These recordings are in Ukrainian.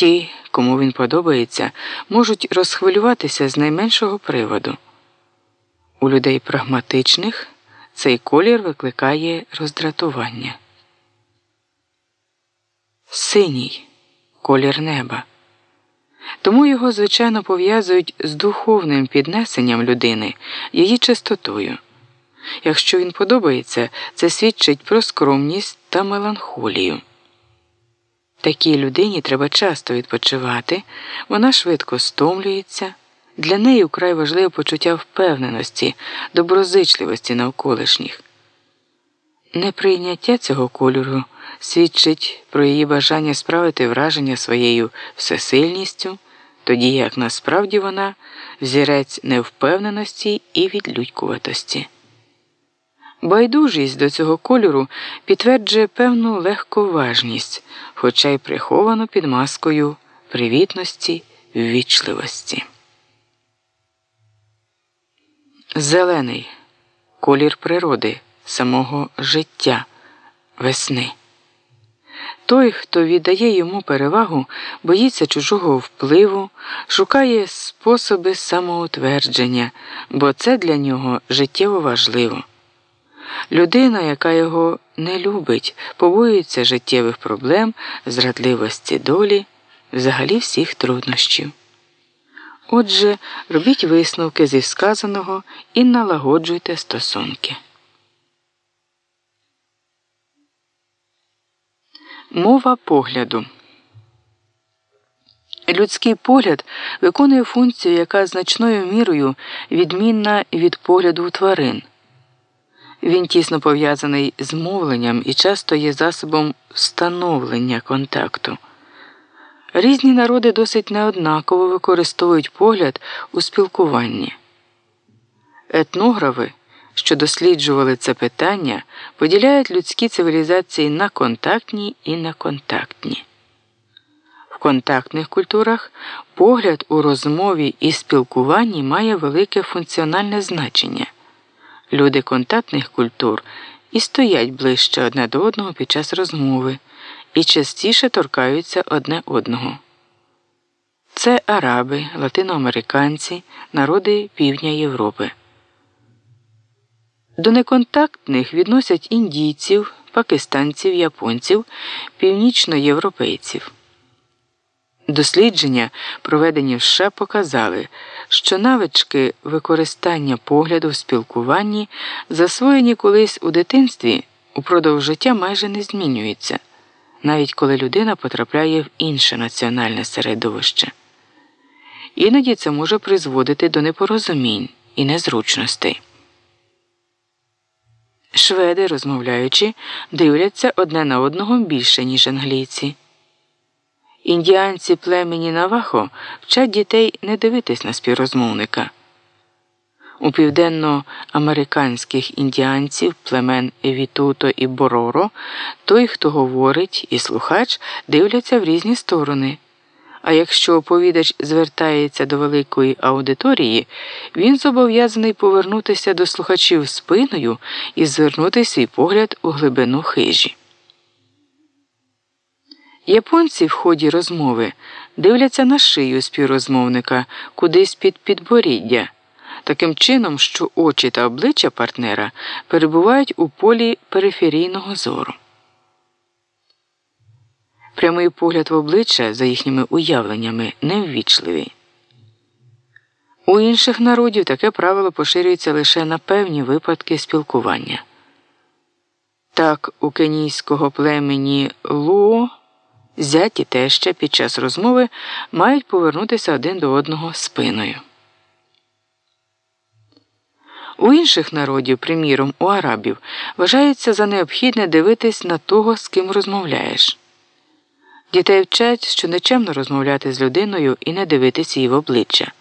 Ті, кому він подобається, можуть розхвилюватися з найменшого приводу. У людей прагматичних цей колір викликає роздратування. Синій колір неба. Тому його, звичайно, пов'язують з духовним піднесенням людини, її чистотою. Якщо він подобається, це свідчить про скромність та меланхолію. Такій людині треба часто відпочивати, вона швидко стомлюється. Для неї вкрай важливе почуття впевненості, доброзичливості навколишніх. Неприйняття цього кольору свідчить про її бажання справити враження своєю всесильністю, тоді як насправді вона взірець невпевненості і відлюдькуватості. Байдужість до цього кольору підтверджує певну легковажність, хоча й приховану під маскою привітності, ввічливості. Зелений колір природи, самого життя, весни. Той, хто віддає йому перевагу, боїться чужого впливу, шукає способи самоутвердження, бо це для нього життєво важливо. Людина, яка його не любить, побоюється життєвих проблем, зрадливості долі, взагалі всіх труднощів. Отже, робіть висновки зі сказаного і налагоджуйте стосунки. Мова погляду. Людський погляд виконує функцію, яка значною мірою відмінна від погляду тварин. Він тісно пов'язаний з мовленням і часто є засобом встановлення контакту. Різні народи досить неоднаково використовують погляд у спілкуванні. Етнографи, що досліджували це питання, поділяють людські цивілізації на контактні і неконтактні. В контактних культурах погляд у розмові і спілкуванні має велике функціональне значення. Люди контактних культур і стоять ближче одне до одного під час розмови і частіше торкаються одне одного. Це араби, латиноамериканці, народи Півдня Європи. До неконтактних відносять індійців, пакистанців, японців, північноєвропейців. Дослідження, проведені в США, показали, що навички використання погляду в спілкуванні, засвоєні колись у дитинстві, упродовж життя майже не змінюються, навіть коли людина потрапляє в інше національне середовище. Іноді це може призводити до непорозумінь і незручностей. Шведи, розмовляючи, дивляться одне на одного більше, ніж англійці. Індіанці племені Навахо вчать дітей не дивитись на співрозмовника. У південноамериканських індіанців племен Вітуто і Бороро той, хто говорить і слухач, дивляться в різні сторони. А якщо оповідач звертається до великої аудиторії, він зобов'язаний повернутися до слухачів спиною і звернути свій погляд у глибину хижі. Японці в ході розмови дивляться на шию співрозмовника кудись під підборіддя, таким чином, що очі та обличчя партнера перебувають у полі периферійного зору. Прямий погляд в обличчя за їхніми уявленнями неввічливий. У інших народів таке правило поширюється лише на певні випадки спілкування. Так, у кенійського племені Луо зять і теща під час розмови мають повернутися один до одного спиною. У інших народів, приміром, у арабів, вважається за необхідне дивитись на того, з ким розмовляєш. Дітей вчать, що нечемно розмовляти з людиною і не дивитися її в обличчя.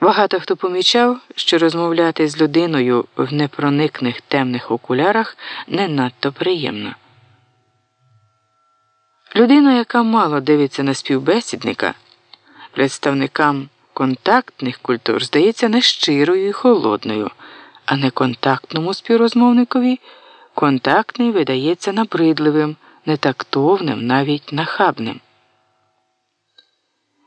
Багато хто помічав, що розмовляти з людиною в непроникних темних окулярах не надто приємно. Людина, яка мало дивиться на співбесідника, представникам контактних культур здається нещирою і холодною, а неконтактному співрозмовникові контактний видається набридливим, нетактовним, навіть нахабним.